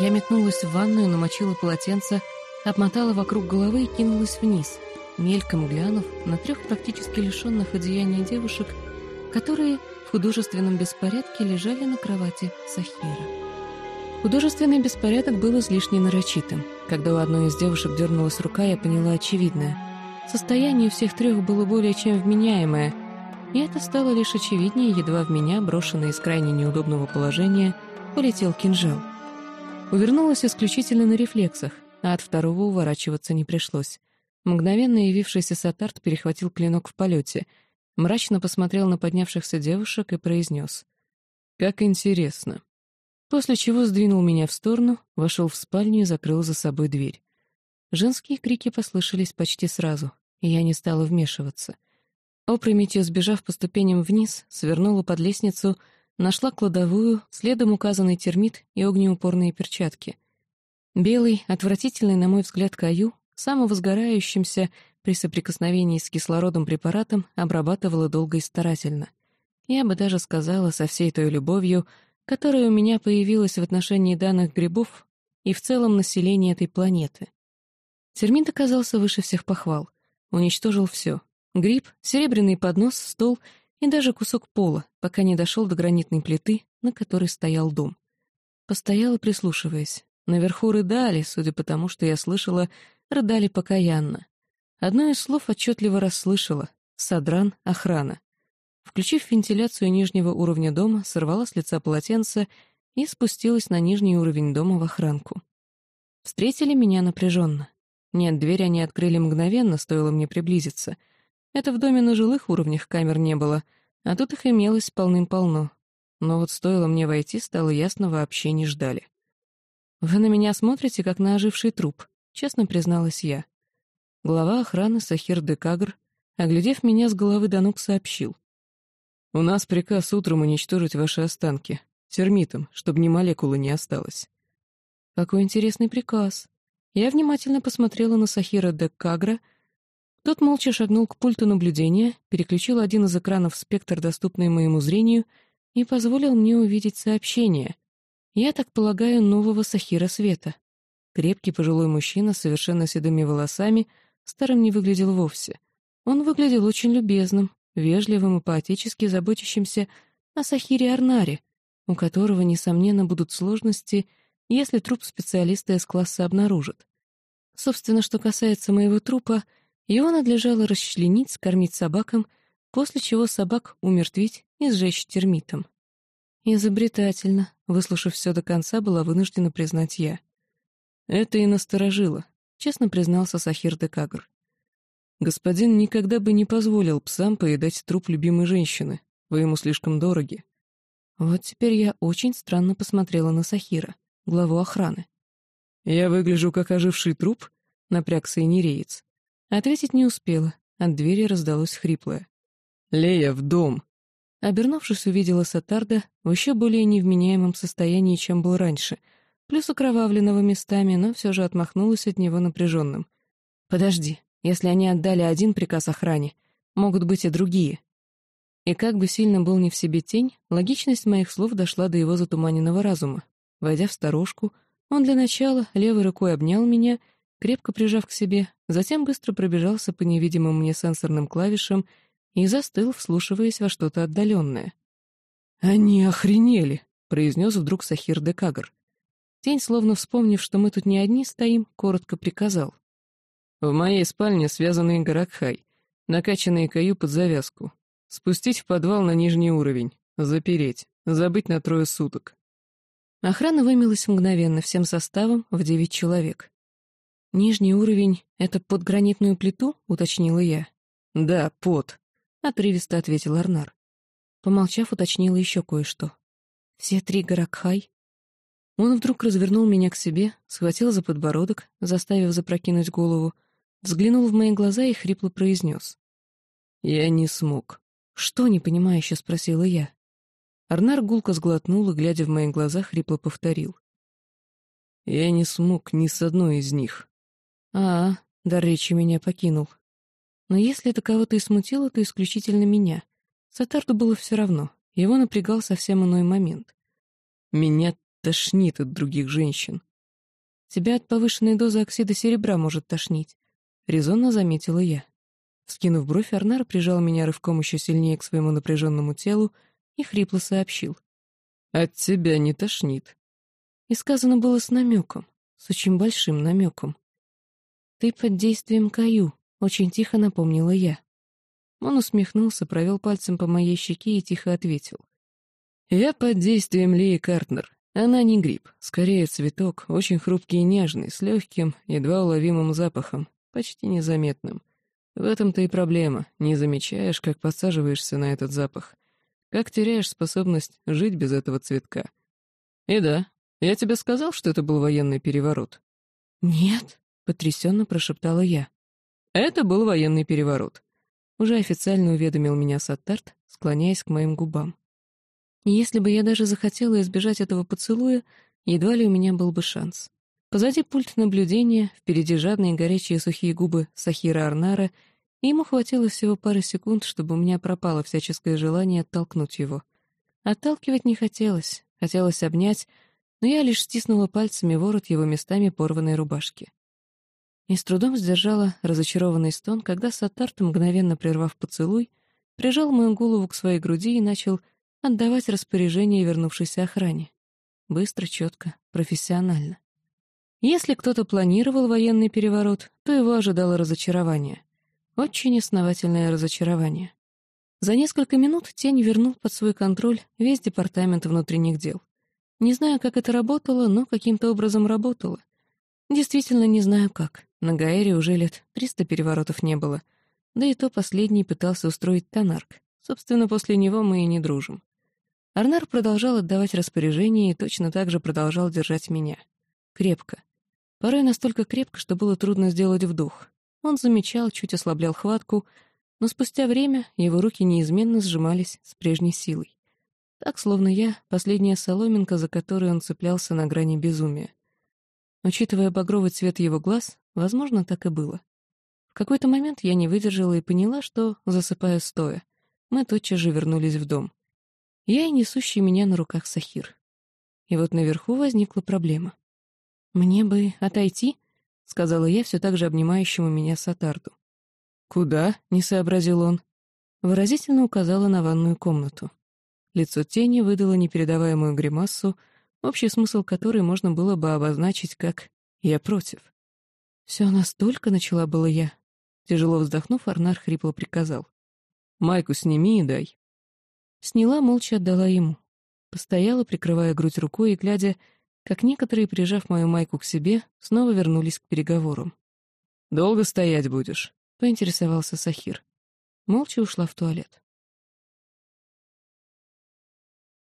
Я метнулась в ванную, намочила полотенце, обмотала вокруг головы и кинулась вниз, мельком глянув на трех практически лишенных одеяния девушек, которые в художественном беспорядке лежали на кровати Сахира. Художественный беспорядок был излишне нарочитым. Когда у одной из девушек дернулась рука, я поняла очевидное. Состояние всех трех было более чем вменяемое, и это стало лишь очевиднее, едва в меня, брошенный из крайне неудобного положения, полетел кинжал. Увернулась исключительно на рефлексах, а от второго уворачиваться не пришлось. Мгновенно явившийся Сатарт перехватил клинок в полете, мрачно посмотрел на поднявшихся девушек и произнес. «Как интересно». После чего сдвинул меня в сторону, вошел в спальню и закрыл за собой дверь. Женские крики послышались почти сразу, и я не стала вмешиваться. Опрометью сбежав по ступеням вниз, свернула под лестницу — Нашла кладовую, следом указанный термит и огнеупорные перчатки. Белый, отвратительный, на мой взгляд, каю, самовозгорающимся при соприкосновении с кислородом препаратом обрабатывала долго и старательно. Я бы даже сказала со всей той любовью, которая у меня появилась в отношении данных грибов и в целом населения этой планеты. Термит оказался выше всех похвал. Уничтожил все. Гриб, серебряный поднос, стол — и даже кусок пола, пока не дошел до гранитной плиты, на которой стоял дом. Постояла, прислушиваясь. Наверху рыдали, судя по тому, что я слышала, рыдали покаянно. Одно из слов отчетливо расслышала — «Садран, охрана». Включив вентиляцию нижнего уровня дома, сорвала с лица полотенце и спустилась на нижний уровень дома в охранку. Встретили меня напряженно. Нет, дверь они открыли мгновенно, стоило мне приблизиться — это в доме на жилых уровнях камер не было, а тут их имелось полным-полно. Но вот стоило мне войти, стало ясно, вообще не ждали. «Вы на меня смотрите, как на оживший труп», — честно призналась я. Глава охраны Сахир Декагр, оглядев меня с головы до ног, сообщил. «У нас приказ утром уничтожить ваши останки, термитом, чтобы ни молекулы не осталось». «Какой интересный приказ». Я внимательно посмотрела на Сахира Декагра, тот молча шагнул к пульту наблюдения, переключил один из экранов спектр, доступный моему зрению, и позволил мне увидеть сообщение. Я так полагаю, нового Сахира Света. Крепкий пожилой мужчина с совершенно седыми волосами, старым не выглядел вовсе. Он выглядел очень любезным, вежливым и поотечески заботящимся о Сахире Арнаре, у которого, несомненно, будут сложности, если труп специалиста из класса обнаружат. Собственно, что касается моего трупа — его надлежало расчленить, скормить собакам, после чего собак умертвить и сжечь термитом. Изобретательно, выслушав все до конца, была вынуждена признать я. Это и насторожило, честно признался Сахир де Кагр. Господин никогда бы не позволил псам поедать труп любимой женщины, вы ему слишком дороги. Вот теперь я очень странно посмотрела на Сахира, главу охраны. «Я выгляжу как оживший труп?» — напрягся и нереец. Ответить не успела, от двери раздалось хриплое. «Лея, в дом!» Обернувшись, увидела Сатарда в еще более невменяемом состоянии, чем был раньше, плюс окровавленного местами, но все же отмахнулась от него напряженным. «Подожди, если они отдали один приказ охране, могут быть и другие». И как бы сильно был не в себе тень, логичность моих слов дошла до его затуманенного разума. Войдя в сторожку, он для начала левой рукой обнял меня крепко прижав к себе, затем быстро пробежался по невидимым мне сенсорным клавишам и застыл, вслушиваясь во что-то отдаленное. «Они охренели!» — произнес вдруг Сахир де Кагр. Тень, словно вспомнив, что мы тут не одни стоим, коротко приказал. «В моей спальне связанный Гаракхай, накачанные каю под завязку. Спустить в подвал на нижний уровень, запереть, забыть на трое суток». Охрана вымилась мгновенно всем составом в девять человек. «Нижний уровень — это под гранитную плиту?» — уточнила я. «Да, под», — отрывисто ответил Арнар. Помолчав, уточнила еще кое-что. «Все три Гаракхай?» Он вдруг развернул меня к себе, схватил за подбородок, заставив запрокинуть голову, взглянул в мои глаза и хрипло произнес. «Я не смог». «Что, непонимающе?» — спросила я. Арнар гулко сглотнул и, глядя в мои глаза, хрипло повторил. «Я не смог ни с одной из них». А, дар речи меня покинул. Но если это кого-то и смутило, то исключительно меня. Сатарду было все равно, его напрягал совсем иной момент. Меня тошнит от других женщин. Тебя от повышенной дозы оксида серебра может тошнить», — резонно заметила я. Скинув бровь, Арнар прижал меня рывком еще сильнее к своему напряженному телу и хрипло сообщил. «От тебя не тошнит». И сказано было с намеком, с очень большим намеком. «Ты под действием Каю», — очень тихо напомнила я. Он усмехнулся, провел пальцем по моей щеке и тихо ответил. «Я под действием Лии Картнер. Она не гриб, скорее цветок, очень хрупкий и нежный, с легким, едва уловимым запахом, почти незаметным. В этом-то и проблема, не замечаешь, как подсаживаешься на этот запах, как теряешь способность жить без этого цветка. И да, я тебе сказал, что это был военный переворот? Нет, потрясенно прошептала я. Это был военный переворот. Уже официально уведомил меня Саттарт, склоняясь к моим губам. Если бы я даже захотела избежать этого поцелуя, едва ли у меня был бы шанс. Позади пульт наблюдения, впереди жадные горячие сухие губы Сахира Арнара, и ему хватило всего пары секунд, чтобы у меня пропало всяческое желание оттолкнуть его. Отталкивать не хотелось, хотелось обнять, но я лишь стиснула пальцами ворот его местами порванной рубашки. И с трудом сдержала разочарованный стон, когда Сатарт, мгновенно прервав поцелуй, прижал мою голову к своей груди и начал отдавать распоряжение вернувшейся охране. Быстро, четко, профессионально. Если кто-то планировал военный переворот, то его ожидало разочарование. Очень основательное разочарование. За несколько минут Тень вернул под свой контроль весь департамент внутренних дел. Не знаю, как это работало, но каким-то образом работало. Действительно не знаю как. На Гаэре уже лет 300 переворотов не было. Да и то последний пытался устроить Танарк. Собственно, после него мы и не дружим. Арнар продолжал отдавать распоряжения и точно так же продолжал держать меня. Крепко. Порой настолько крепко, что было трудно сделать вдох. Он замечал, чуть ослаблял хватку, но спустя время его руки неизменно сжимались с прежней силой. Так, словно я — последняя соломинка, за которой он цеплялся на грани безумия. Учитывая багровый цвет его глаз, возможно, так и было. В какой-то момент я не выдержала и поняла, что засыпаю стоя. Мы тотчас же вернулись в дом. Я и несущий меня на руках Сахир. И вот наверху возникла проблема. «Мне бы отойти», — сказала я все так же обнимающему меня Сатарду. «Куда?» — не сообразил он. Выразительно указала на ванную комнату. Лицо тени выдало непередаваемую гримассу, общий смысл которой можно было бы обозначить как «я против». «Все настолько начала было я». Тяжело вздохнув, Арнар хрипло приказал. «Майку сними и дай». Сняла, молча отдала ему. Постояла, прикрывая грудь рукой и глядя, как некоторые, прижав мою майку к себе, снова вернулись к переговорам. «Долго стоять будешь?» — поинтересовался Сахир. Молча ушла в туалет.